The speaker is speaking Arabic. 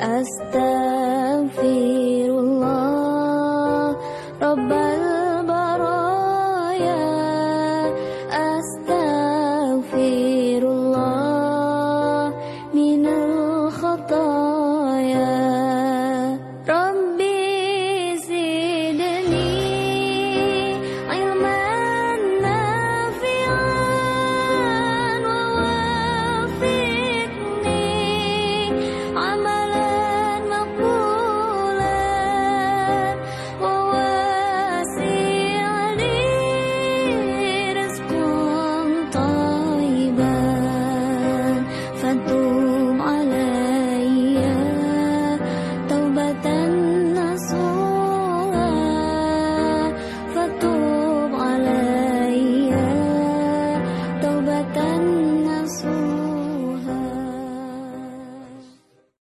أستغفر الله رب البرايا.